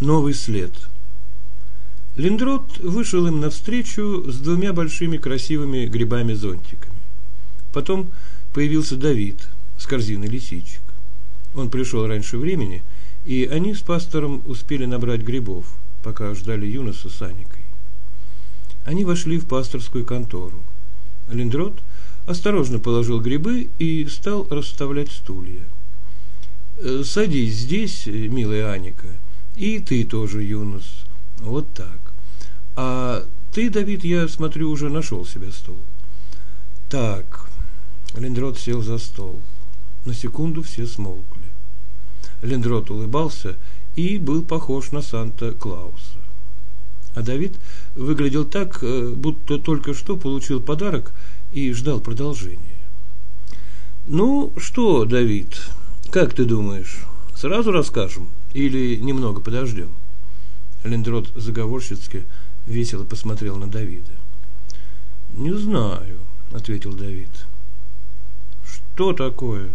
Новый след. Линдрот вышел им навстречу с двумя большими красивыми грибами-зонтиками. Потом появился Давид с корзиной лисичек. Он пришел раньше времени, и они с пастором успели набрать грибов, пока ждали Юноса с Аникой. Они вошли в пасторскую контору. Линдрот осторожно положил грибы и стал расставлять стулья. «Э, «Садись здесь, милая Аника», и ты тоже, Юнус. Вот так. А ты, Давид, я смотрю, уже нашел себе стол. Так. Лендрот сел за стол. На секунду все смолкли. Лендрот улыбался и был похож на Санта-Клауса. А Давид выглядел так, э, будто только что получил подарок и ждал продолжения. «Ну что, Давид, как ты думаешь, сразу расскажем?» Или немного подождем? Лендрот заговорщицки весело посмотрел на Давида. Не знаю, ответил Давид. Что такое?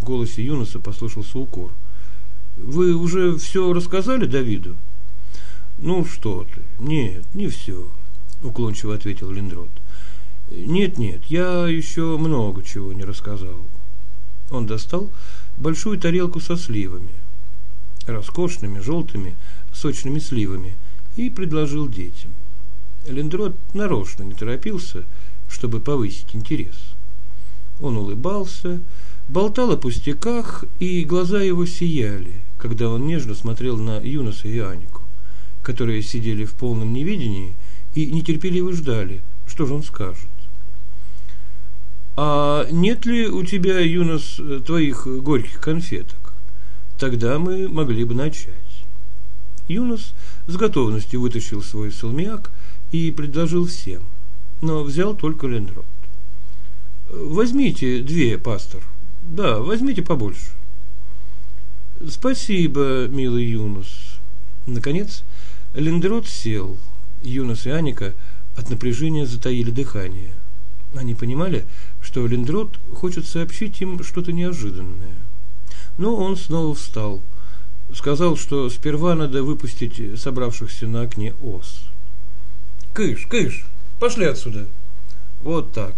В голосе Юноса послышался укор. Вы уже все рассказали Давиду? Ну что ты? Нет, не все, уклончиво ответил Лендрот. Нет, нет, я еще много чего не рассказал. Он достал большую тарелку со сливами, роскошными, желтыми, сочными сливами и предложил детям. Лендрот нарочно не торопился, чтобы повысить интерес. Он улыбался, болтал о пустяках, и глаза его сияли, когда он нежно смотрел на Юноса и Анику, которые сидели в полном неведении и нетерпеливо ждали, что же он скажет. «А нет ли у тебя, Юнос, твоих горьких конфеток?» Тогда мы могли бы начать. Юнос с готовностью вытащил свой салмиак и предложил всем, но взял только лендрот. Возьмите две, пастор. Да, возьмите побольше. Спасибо, милый Юнус. Наконец, Лендрот сел. Юнус и Аника от напряжения затаили дыхание. Они понимали, что Лендрот хочет сообщить им что-то неожиданное. Но он снова встал. Сказал, что сперва надо выпустить собравшихся на окне ос. «Кыш, кыш, пошли отсюда!» Вот так.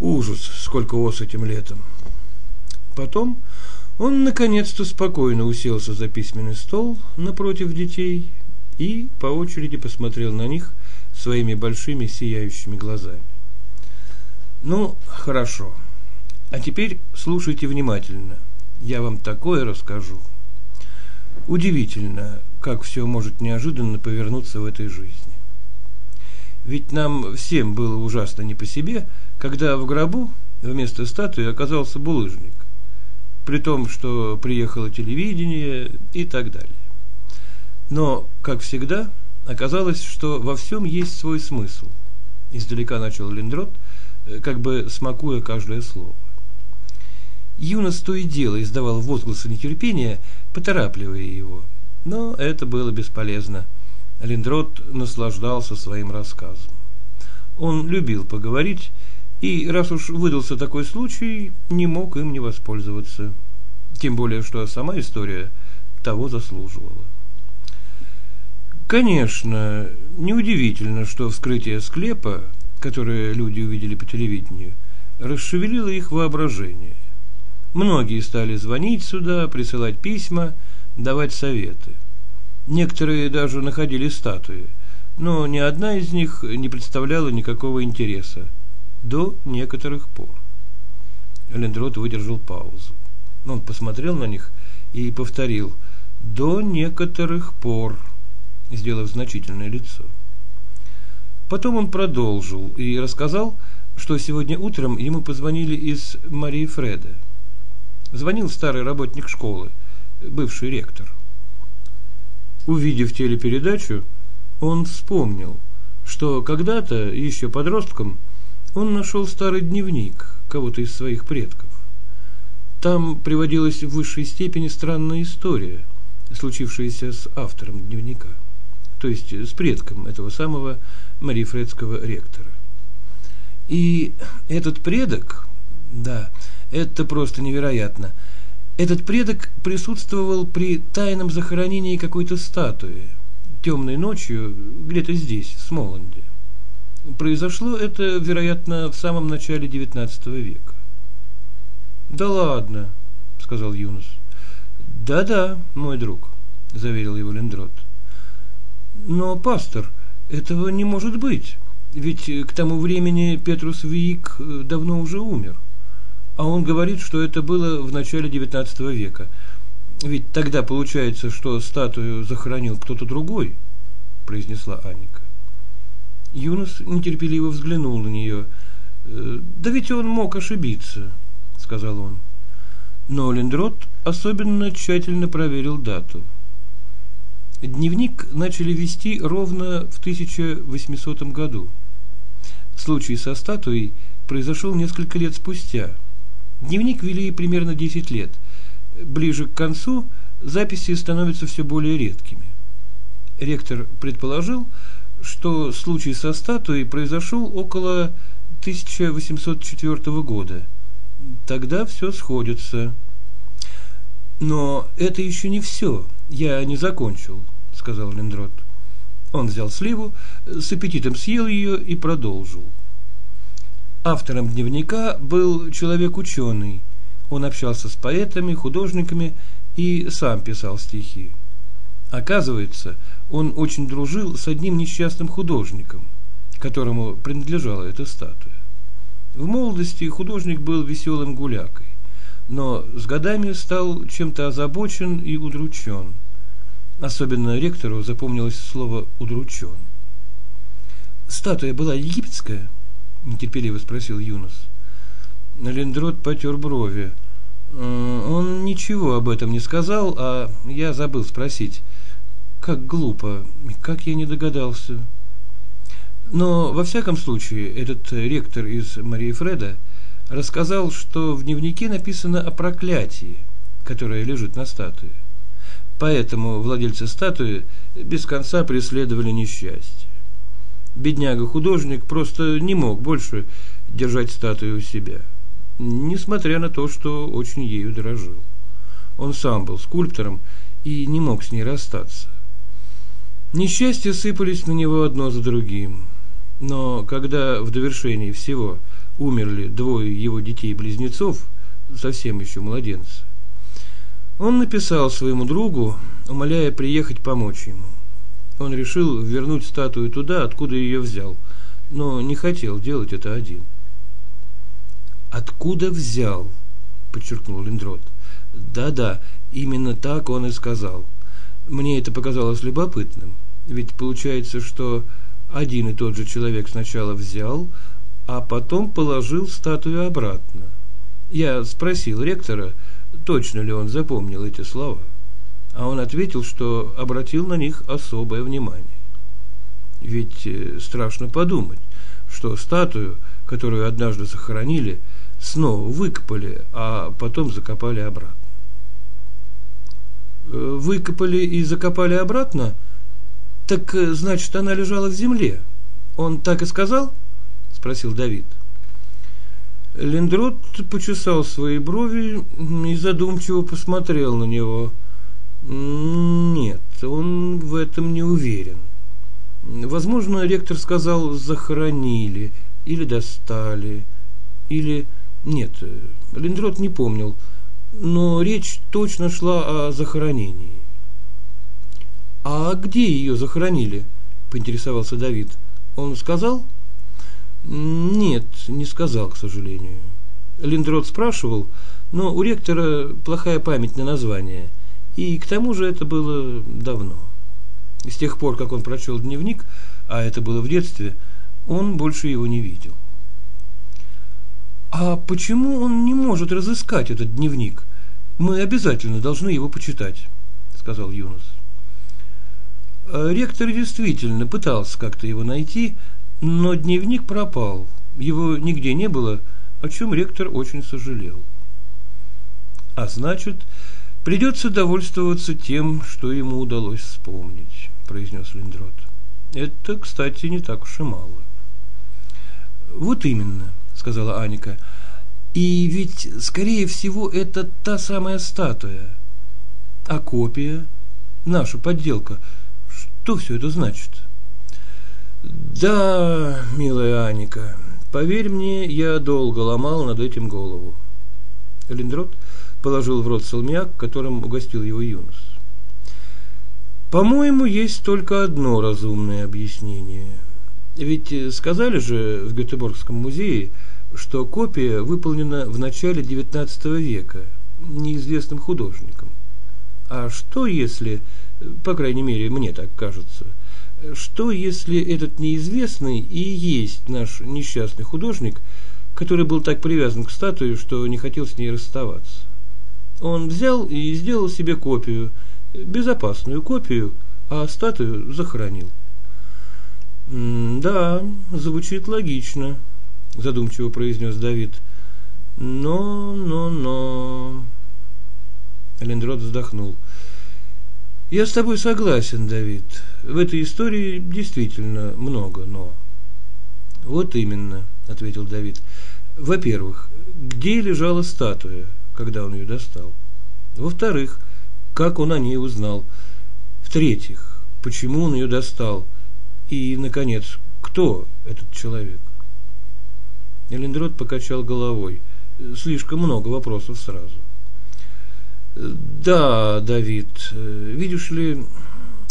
Ужас, сколько ос этим летом. Потом он наконец-то спокойно уселся за письменный стол напротив детей и по очереди посмотрел на них своими большими сияющими глазами. Ну, хорошо. А теперь слушайте внимательно – я вам такое расскажу. Удивительно, как все может неожиданно повернуться в этой жизни. Ведь нам всем было ужасно не по себе, когда в гробу вместо статуи оказался булыжник, при том, что приехало телевидение и так далее. Но, как всегда, оказалось, что во всем есть свой смысл. Издалека начал Линдрот, как бы смакуя каждое слово. Юнос то и дело издавал возгласы нетерпения, поторапливая его. Но это было бесполезно. Линдрот наслаждался своим рассказом. Он любил поговорить, и раз уж выдался такой случай, не мог им не воспользоваться. Тем более, что сама история того заслуживала. Конечно, неудивительно, что вскрытие склепа, которое люди увидели по телевидению, расшевелило их воображение. Многие стали звонить сюда, присылать письма, давать советы. Некоторые даже находили статуи, но ни одна из них не представляла никакого интереса до некоторых пор. Лендрот выдержал паузу. Он посмотрел на них и повторил «до некоторых пор», сделав значительное лицо. Потом он продолжил и рассказал, что сегодня утром ему позвонили из Марии Фреда. Звонил старый работник школы, бывший ректор. Увидев телепередачу, он вспомнил, что когда-то, еще подростком, он нашел старый дневник кого-то из своих предков. Там приводилась в высшей степени странная история, случившаяся с автором дневника, то есть с предком этого самого Марифредского ректора. И этот предок, да, это просто невероятно. Этот предок присутствовал при тайном захоронении какой-то статуи темной ночью где-то здесь, в Смоланде. Произошло это, вероятно, в самом начале XIX века. Да ладно, сказал Юнус. Да-да, мой друг, заверил его Лендрот. Но, пастор, этого не может быть. Ведь к тому времени Петрус Виик давно уже умер. А он говорит, что это было в начале XIX века. Ведь тогда получается, что статую захоронил кто-то другой, произнесла Аника. Юнос нетерпеливо взглянул на нее. «Э, «Да ведь он мог ошибиться», — сказал он. Но Лендрот особенно тщательно проверил дату. Дневник начали вести ровно в 1800 году. Случай со статуей произошел несколько лет спустя. Дневник вели примерно 10 лет. Ближе к концу записи становятся все более редкими. Ректор предположил, что случай со статуей произошел около 1804 года. Тогда все сходится. Но это еще не все. Я не закончил, сказал Лендрот. Он взял сливу, с аппетитом съел ее и продолжил. Автором дневника был человек-ученый. Он общался с поэтами, художниками и сам писал стихи. Оказывается, он очень дружил с одним несчастным художником, которому принадлежала эта статуя. В молодости художник был веселым гулякой, но с годами стал чем-то озабочен и удручен. Особенно ректору запомнилось слово «удручен». «Статуя была египетская?» – нетерпеливо спросил Юнос. Лендрот потер брови. «Э, он ничего об этом не сказал, а я забыл спросить. Как глупо, как я не догадался. Но, во всяком случае, этот ректор из Марии Фреда рассказал, что в дневнике написано о проклятии, которое лежит на статуе. Поэтому владельцы статуи без конца преследовали несчастье. Бедняга-художник просто не мог больше держать статую у себя, несмотря на то, что очень ею дорожил. Он сам был скульптором и не мог с ней расстаться. Несчастья сыпались на него одно за другим. Но когда в довершении всего умерли двое его детей-близнецов, совсем еще младенцы, он написал своему другу, умоляя приехать помочь ему. Он решил вернуть статую туда, откуда ее взял, но не хотел делать это один. «Откуда взял?» – подчеркнул Линдрот. «Да-да, именно так он и сказал». Мне это показалось любопытным, ведь получается, что один и тот же человек сначала взял, а потом положил статую обратно. Я спросил ректора, точно ли он запомнил эти слова, а он ответил, что обратил на них особое внимание. Ведь э, страшно подумать, что статую, которую однажды сохранили, снова выкопали, а потом закопали обратно. Э, выкопали и закопали обратно? Так, э, значит, она лежала в земле. Он так и сказал? Спросил Давид. Лендрот почесал свои брови и задумчиво посмотрел на него. Нет, он в этом не уверен. Возможно, ректор сказал «захоронили» или «достали», или... Нет, Лендрот не помнил – но речь точно шла о захоронении. «А где ее захоронили?» – поинтересовался Давид. «Он сказал?» «Нет, не сказал, к сожалению». Линдрот спрашивал, но у ректора плохая память на название, и к тому же это было давно. С тех пор, как он прочел дневник, а это было в детстве, он больше его не видел. А почему он не может разыскать этот дневник? Мы обязательно должны его почитать, сказал Юнус. А ректор действительно пытался как-то его найти, но дневник пропал. Его нигде не было, о чем ректор очень сожалел. А значит, придется довольствоваться тем, что ему удалось вспомнить, произнес Линдрот. Это, кстати, не так уж и мало. Вот именно, сказала Аника. И ведь, скорее всего, это та самая статуя. А копия, наша подделка, что все это значит? Да, милая Аника, поверь мне, я долго ломал над этим голову. Линдрот положил в рот салмяк, которым угостил его Юнос. По-моему, есть только одно разумное объяснение. Ведь сказали же в Гетеборгском музее, что копия выполнена в начале XIX века неизвестным художником. А что если, по крайней мере, мне так кажется, что если этот неизвестный и есть наш несчастный художник, который был так привязан к статуе, что не хотел с ней расставаться? Он взял и сделал себе копию, безопасную копию, а статую захоронил. «Да, звучит логично», – задумчиво произнес Давид. «Но, но, но...» Лендрод вздохнул. «Я с тобой согласен, Давид. В этой истории действительно много «но». «Вот именно», – ответил Давид. «Во-первых, где лежала статуя, когда он ее достал? Во-вторых, как он о ней узнал? В-третьих, почему он ее достал? И, наконец, кто этот человек?» Элендрод покачал головой. Слишком много вопросов сразу. Да, Давид, видишь ли,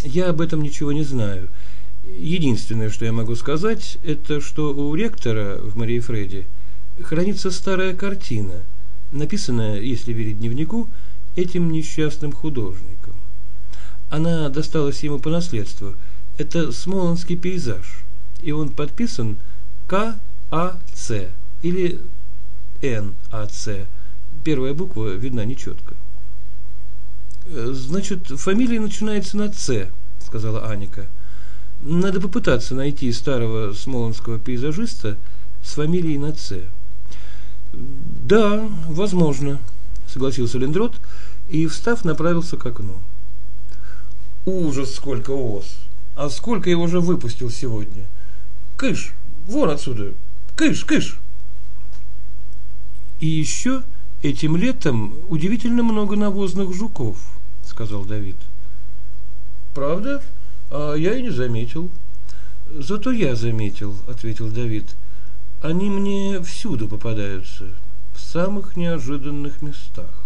я об этом ничего не знаю. Единственное, что я могу сказать, это что у ректора в Марии Фреде хранится старая картина, написанная, если верить дневнику, этим несчастным художником. Она досталась ему по наследству. Это смолонский пейзаж, и он подписан К. АЦ или НАЦ. Первая буква видна нечетко. Значит, фамилия начинается на Ц, сказала Аника. Надо попытаться найти старого смолонского пейзажиста с фамилией на Ц. Да, возможно, согласился Лендрот и, встав, направился к окну. Ужас, сколько ос! А сколько его уже выпустил сегодня? Кыш, вон отсюда, Кыш, кыш. И еще этим летом удивительно много навозных жуков, сказал Давид. Правда? А я и не заметил. Зато я заметил, ответил Давид. Они мне всюду попадаются, самых неожиданных местах.